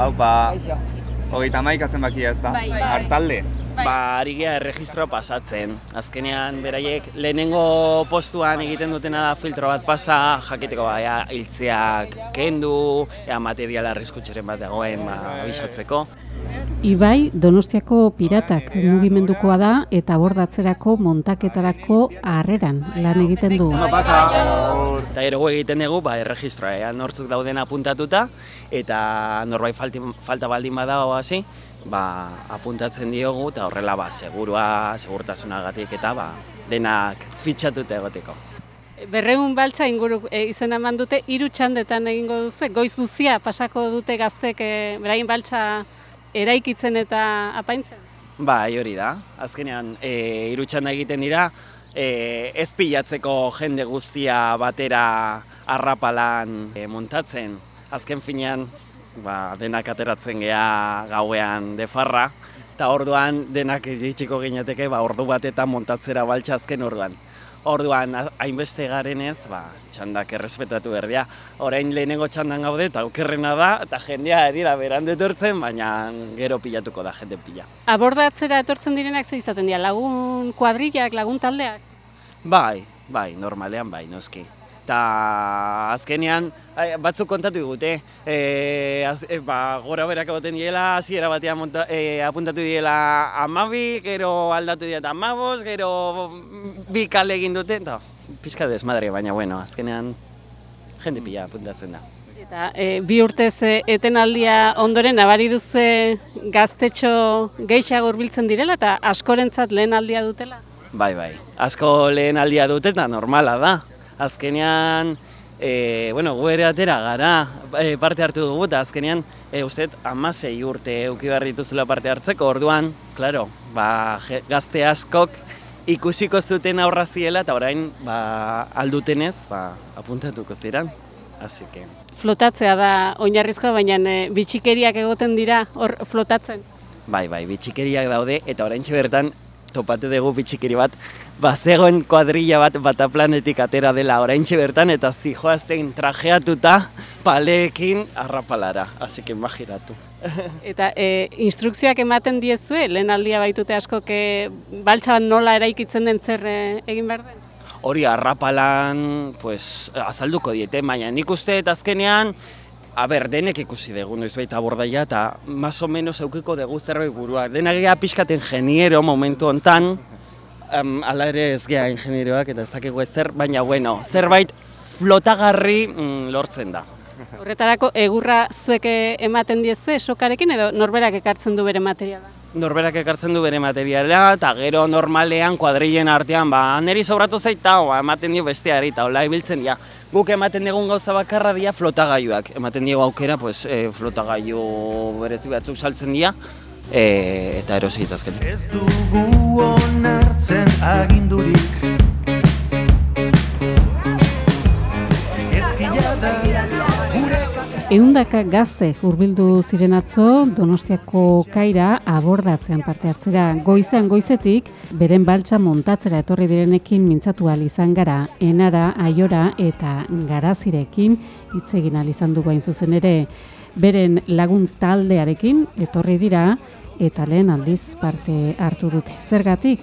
Hau, ba, hogeita maik zenbakia ez da? Bai, bai. Artalde? Ba, ari geha erregistroa pasatzen. Azkenean, beraiek, lehenengo postuan egiten dutena da filtro bat pasa, jakiteko ba, ea, hiltzeak kendu, ea materiala arriskutxeren bat dagoen, ba, abisatzeko. Ibai Donostiako piratak mugimendukoa da eta bordatzerako montaketarako harreran lan egiten du. Eta gero egiten dugu, ba, erregistroa, ea, nortzuk dauden apuntatuta, eta norbait falti, falta baldin badago hasi, ba, apuntatzen diogu, eta horrela, ba, segurua, segurtasunagatik eta, ba, denak fitxatuta egoteko. Berreun baltsa inguru e, izena eman dute hiru txandetan egingo duzu, goiz guzia pasako dute gaztek e, berain baltsa eraikitzen eta apaintzen. Bai, hori da. Azkenean, e, irutxanda egiten dira, e, ez pilatzeko jende guztia batera arrapalan e, montatzen. Azken finean, ba, denak ateratzen gea gauean defarra, eta orduan denak iritsiko ginateke ba, ordu batetan montatzera baltsa azken orduan. Orduan, ha- hainbeste garenez, ba, txandak errespetatu berdia. Orain lehenengo txandan gaude eta okerrena da, eta jendea erira berandu etortzen, baina gero pilatuko da jende pila. Abordatzera etortzen direnak ze izaten dira, lagun kuadrillak, lagun taldeak. Bai, bai, normalean bai, noski. Ta azkenean batzuk kontatu digute, e, az, e, ba, gora berak egoten diela, hasiera batean monta, e, apuntatu diela amabi, gero aldatu dira amabos, gero bi kale egin dute, eta pixka desmadre, baina bueno, azkenean jende pila apuntatzen da. Eta e, bi urtez e, etenaldia ondoren nabari duze gaztetxo gehiago hurbiltzen direla eta askorentzat lehen aldia dutela. Bai, bai. Asko lehen aldia dute eta normala da. Azkenean, e, bueno, gu ere atera gara, e, parte hartu dugu eta azkenean, e, usteet, amasei urte euki behar dituzula parte hartzeko, orduan, claro, ba, gazte askok ikusiko zuten aurra ziela eta orain, ba, aldutenez, ba, apuntatuko ziren. Así que, Flotatzea da oinarrizkoa, baina e, bitxikeriak egoten dira hor flotatzen. bai, bai, bitxikeriak daude eta oraintxe bertan topatu dugu bitxikeri bat, bazegoen kuadrilla bat bataplanetik atera dela. Oraintxe bertan eta zijoazten trajeatuta paleekin arrapalara, así que imagiratu. Eta e, instrukzioak ematen diezue, lehen aldia baitute askok e, baltsa nola eraikitzen den zer e, egin behar den? Hori arrapalan, pues, azalduko diete, baina nik uste azkenean, a ber, denek ikusi dugu noiz baita bordaia eta más o menos eukiko dugu zerbait burua. Denak gea pixkat ingeniero momentu hontan, um, ala ere ez gea ingenieroak eta ez dakigu ezer, baina bueno, zerbait flotagarri mm, lortzen da. Horretarako egurra zuek ematen diezue sokarekin edo norberak ekartzen du bere materiala? Norberak ekartzen du bere materiala, eta gero normalean kuadrilen artean, ba, neri sobratu zaita, ba, ematen dio besteari, eta hola ibiltzen dira. Guk ematen dugun gauza bakarra dira flotagailuak. Ematen diegu aukera, pues, e, flotagailu berezi batzuk saltzen dira, e, eta erosi. Ez dugu onartzen agindurik Eundaka gazte hurbildu ziren atzo Donostiako kaira abordatzean parte hartzera. Goizean goizetik, beren baltsa montatzera etorri direnekin mintzatu izan gara, enara, aiora eta garazirekin hitz egin izan dugu hain zuzen ere. Beren lagun taldearekin etorri dira eta lehen aldiz parte hartu dute. Zergatik?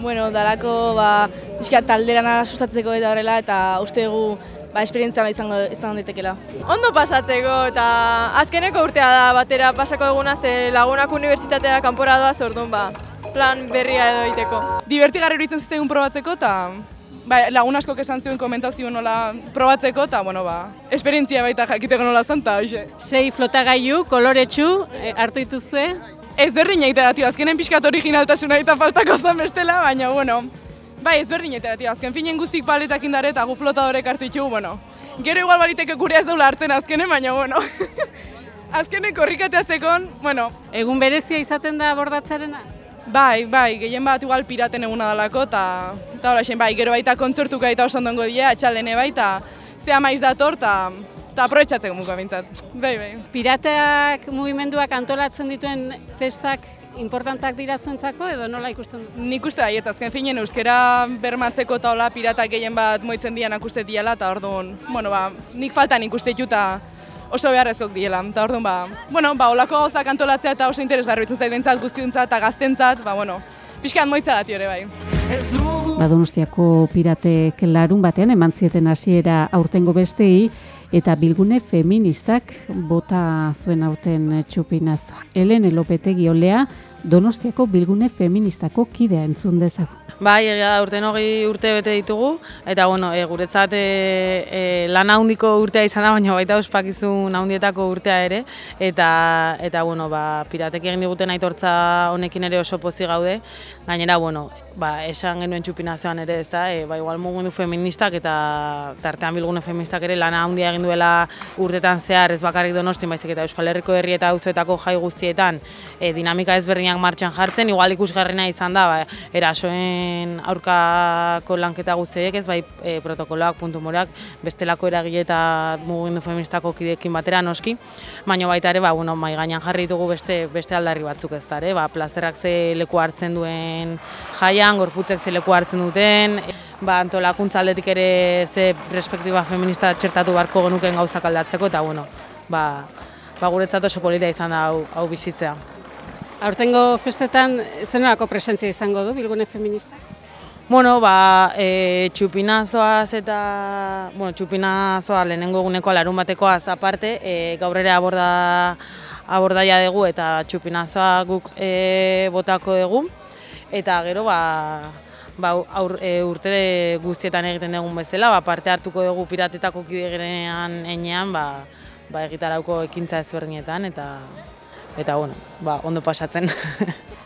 Bueno, dalako ba, pixka talderana sustatzeko eta horrela, eta uste dugu ba, esperientzia izango izan daitekela. Ondo pasatzeko eta azkeneko urtea da batera pasako duguna ze lagunak unibertsitatea kanpora doaz orduan ba plan berria edo egiteko. divertigarri iruditzen zitzaigun probatzeko eta ba, lagun askok esan zion komentazio nola probatzeko eta bueno, ba, esperientzia baita jakiteko nola zen eta hoxe. Sei flotagailu, koloretsu, e, hartu dituzue, Ez berdin egitea da, tio, azkenen pixkat originaltasuna eta faltako zen bestela, baina, bueno, bai, ez berdin egitea da, tio, azken finen guztik paletak indare eta gu flotadorek hartu ditugu, bueno, gero igual baliteke gure ez daula hartzen azkenen, baina, bueno, azkenen korrikateatzekon, bueno, egun berezia izaten da abordatzarena? Bai, bai, gehien bat igual piraten eguna dalako, eta eta horaxen, bai, gero baita kontzertuka eta oso ondongo dira, atxaldene baita, zea maiz dator, eta eta aprobetxatzeko muka bintzat. Bai, bai. Pirateak mugimenduak antolatzen dituen festak importantak dira zuentzako edo nola ikusten duzu? Nik uste baiet, azken finen euskera bermatzeko eta hola piratak gehien bat moitzen dianak uste diala, eta orduan, bueno, ba, nik faltan ikuste juta oso beharrezkoak diela. Eta orduan, ba, bueno, ba, olako gauzak antolatzea eta oso interesgarri itzen zaidentzat, guztiuntzat eta gaztentzat, ba, bueno, pixkan moitza dati ere bai. Badonostiako piratek larun batean eman zieten hasiera aurtengo bestei eta bilgune feministak bota zuen aurten txupinaz. Helen Elopetegi olea Donostiako bilgune feministako kidea entzun dezago. Bai, egia da, urten hogei urte bete ditugu, eta bueno, e, guretzat e, e, lan handiko urtea izan da, baina baita ospakizun handietako urtea ere, eta, eta bueno, ba, piratek egin diguten aitortza honekin ere oso pozi gaude, gainera, bueno, ba, esan genuen txupinazioan ere, ez da, e, ba, igual mugundu feministak eta tartean bilgune feministak ere lana handia egin duela urtetan zehar ez bakarrik donostin, baizik eta Euskal Herriko herri eta auzoetako jai guztietan e, dinamika ezberdinak martxan jartzen, igual ikusgarrena izan da, ba, erasoen aurkako lanketa guztiek ez, bai e, protokoloak, puntu morak, bestelako eragile eta mugindu feministako kidekin batera noski, baina baita ere, ba, bueno, mai gainan jarri ditugu beste, beste aldarri batzuk ez da, ere, ba, plazerrak ze leku hartzen duen jaian, gorputzek ze leku hartzen duten, ba, antolakuntza aldetik ere ze perspektiba feminista txertatu beharko genuken gauzak aldatzeko, eta bueno, ba, ba guretzat oso polita izan da hau, hau bizitzea. Aurtengo festetan zenolako presentzia izango du bilgune feminista? Bueno, ba, e, txupinazoaz eta, bueno, txupinazoa lehenengo eguneko larun batekoaz aparte, e, gaur ere aborda, abordaia dugu eta txupinazoa guk e, botako dugu. Eta gero, ba, ba, aur, e, urte guztietan egiten dugun bezala, ba, parte hartuko dugu piratetako kidegerean enean, ba, ba, egitarauko ekintza ezberdinetan, eta, eta bueno, ba, ondo pasatzen.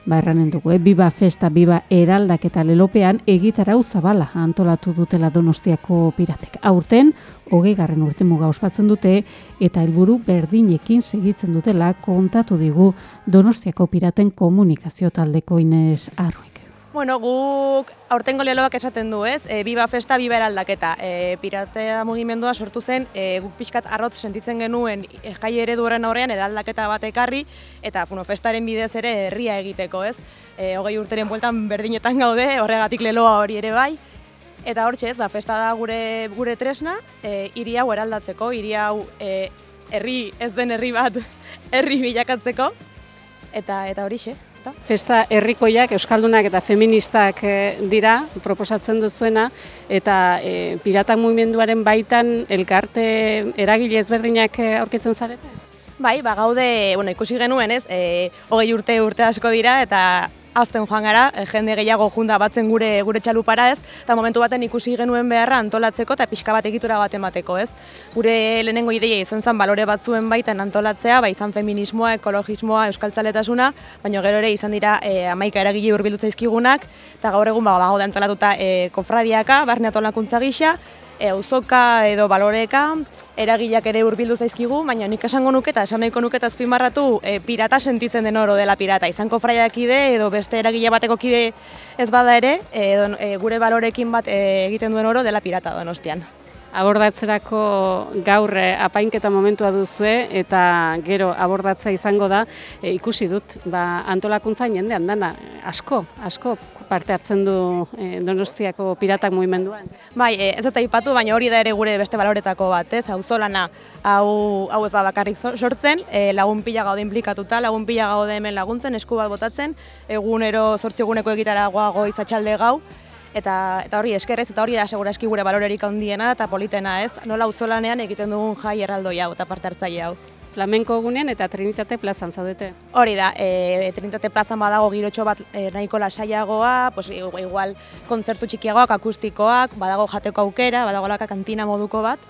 Ba, erranen dugu, eh? biba festa, biba eraldak eta lelopean egitarau zabala antolatu dutela donostiako piratek. Aurten, hogei garren urte muga ospatzen dute eta helburu berdinekin segitzen dutela kontatu digu donostiako piraten komunikazio taldeko Inez Arruik. Bueno, guk aurtengo leloak esaten du, ez? E, biba festa, biba eraldaketa. E, piratea mugimendua sortu zen, e, guk pixkat arrotz sentitzen genuen jai eredu horren aurrean eraldaketa bat ekarri, eta bueno, festaren bidez ere herria egiteko, ez? E, hogei urteren bueltan berdinetan gaude, horregatik leloa hori ere bai. Eta hortxe ez, ba, festa da gure, gure tresna, e, hiri hau eraldatzeko, hiri hau e, herri ez den herri bat herri bilakatzeko, eta eta horixe. Ezta? Festa herrikoiak, euskaldunak eta feministak eh, dira proposatzen duzuena eta eh, piratak mugimenduaren baitan elkarte eragile ezberdinak eh, aurkitzen zarete? Bai, ba, gaude, bueno, ikusi genuen, ez, e, hogei urte urte asko dira, eta azten joan gara, e, jende gehiago junda batzen gure gure txalupara ez, eta momentu baten ikusi genuen beharra antolatzeko eta pixka bat egitura baten bateko ez. Gure lehenengo ideia izan zen balore batzuen baitan antolatzea, bai izan feminismoa, ekologismoa, euskaltzaletasuna, baina gero ere izan dira e, amaika eragile hurbildu zaizkigunak, eta gaur egun ba, gaude antolatuta e, kofradiaka, barne antolakuntza gisa, e, auzoka edo baloreka, eragileak ere hurbildu zaizkigu, baina nik esango nuke eta esan nahiko nuke eta azpimarratu e, pirata sentitzen den oro dela pirata. Izanko fraiak kide edo beste eragile bateko kide ez bada ere, e, don- e, gure balorekin bat e, egiten duen oro dela pirata donostian. Abordatzerako gaur eh, apainketa momentua duzue eta gero abordatzea izango da eh, ikusi dut ba, antolakuntza jendean dana asko, asko parte hartzen du eh, Donostiako piratak mugimenduan. Bai, e, ez dut aipatu, baina hori da ere gure beste baloretako bat, ez? Auzolana hau, hau ez da bakarrik sortzen, e, lagun pila gaude implikatuta, lagun pila gaude hemen laguntzen, esku bat botatzen, egunero zortzi eguneko egitaragoa goiz atxalde gau, eta, eta hori eskerrez, eta hori da seguraski gure balorerik handiena eta politena, ez? Nola auzolanean egiten dugun jai erraldoi hau eta parte hartzaile hau. Flamenko egunean eta Trinitate plazan zaudete. Hori da, e, Trinitate plazan badago girotxo bat e, nahiko lasaiagoa, pues, igual kontzertu txikiagoak, akustikoak, badago jateko aukera, badago laka kantina moduko bat,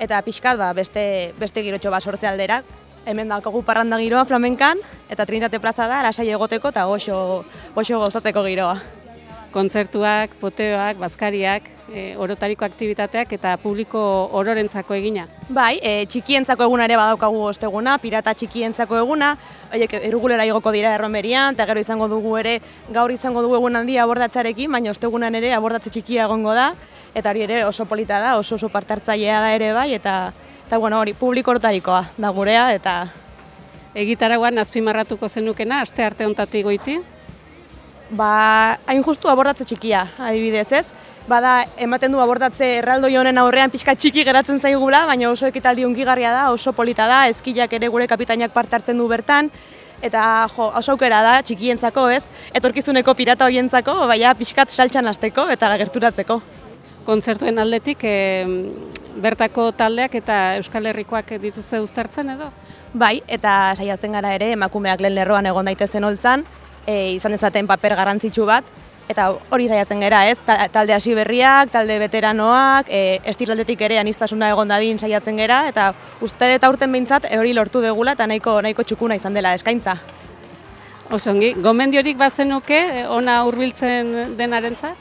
eta pixkat ba, beste, beste girotxo bat sortze aldera. Hemen daukagu parranda giroa flamenkan, eta Trinitate plaza da, lasai egoteko eta goxo, goxo gozatzeko giroa. Kontzertuak, poteoak, bazkariak, eh, orotariko aktibitateak eta publiko ororentzako egina. Bai, e, txikientzako eguna ere badaukagu osteguna, pirata txikientzako eguna, horiek erugulera igoko dira erromerian, eta gero izango dugu ere, gaur izango dugu egun handia abordatzarekin, baina ostegunan ere abordatze txikia egongo da, eta hori ere oso polita da, oso oso partartzailea da ere bai, eta, eta bueno, hori publiko orotarikoa da gurea, eta Egitaragoan azpimarratuko zenukena, aste arte ontatik goiti. Ba, hain justu abordatze txikia, adibidez ez, bada ematen du abordatze erraldoi honen aurrean pixka txiki geratzen zaigula, baina oso ekitaldi ungigarria da, oso polita da, eskilak ere gure kapitainak parte hartzen du bertan, eta jo, oso aukera da txikientzako, ez? Etorkizuneko pirata hoientzako, baina pixkat saltxan hasteko eta gerturatzeko. Kontzertuen aldetik e, bertako taldeak eta Euskal Herrikoak dituzte uztartzen edo? Bai, eta saiatzen gara ere emakumeak lehen lerroan egon daitezen holtzan, e, izan ezaten paper garrantzitsu bat, eta hori saiatzen gara, ez? Ta- Talde hasi berriak, talde veteranoak, e, estilaldetik ere anistasuna egon dadin saiatzen gera, eta uste eta urten behintzat e, hori lortu degula eta nahiko nahiko txukuna izan dela eskaintza. Osongi, gomendiorik bazenuke eh, ona hurbiltzen denarentzat?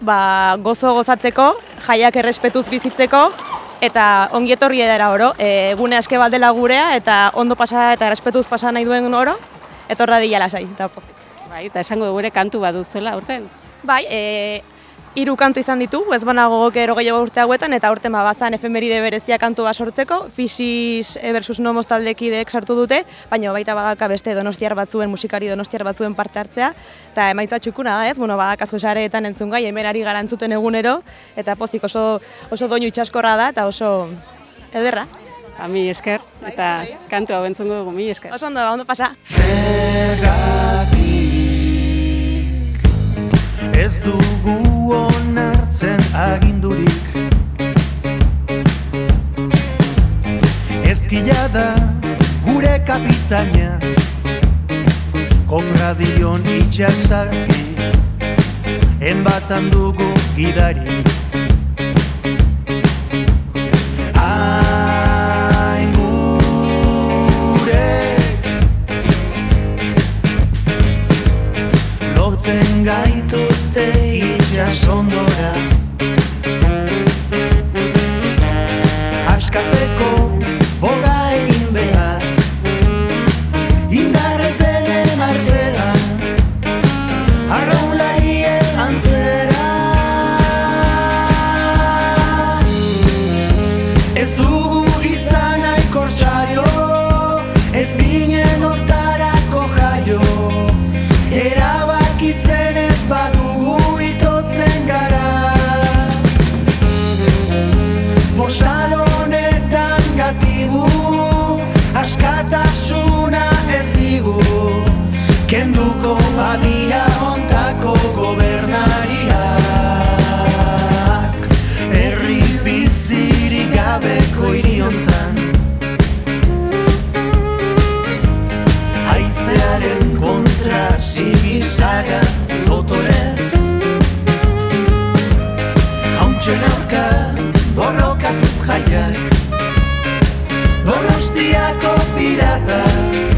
Ba, gozo gozatzeko, jaiak errespetuz bizitzeko, eta ongi etorri edera oro, e, gune aske bat dela gurea, eta ondo pasa eta errespetuz pasa nahi duen oro, etorra dila lasai, eta pozik. Bai, eta esango dugu ere kantu baduzuela urten. Bai, e, hiru kantu izan ditu, ez banago gogok ero gehiago urte hauetan, eta urte ma bazan efemeride berezia kantu bat sortzeko, Fisis versus Nomos taldekideek sartu dute, baina baita badaka beste donostiar batzuen, musikari donostiar batzuen parte hartzea, eta emaitza txukuna da ez, bueno, badakazu sareetan entzun gai, hemen ari gara entzuten egunero, eta pozik oso, oso doinu itxaskorra da, eta oso ederra. Ba, mi esker, eta kantu hau entzungo dugu, mi esker. Oso ondo, ba, ondo pasa. Zergatik ez dugu onartzen agindurik. Ezkila da gure kapitaina. Kofradion itxak sarri Enbatan dugu gidari sonora kontra sigisaga dotore Hauntxen aurka borrokatuz jaiak. Donostiako piratak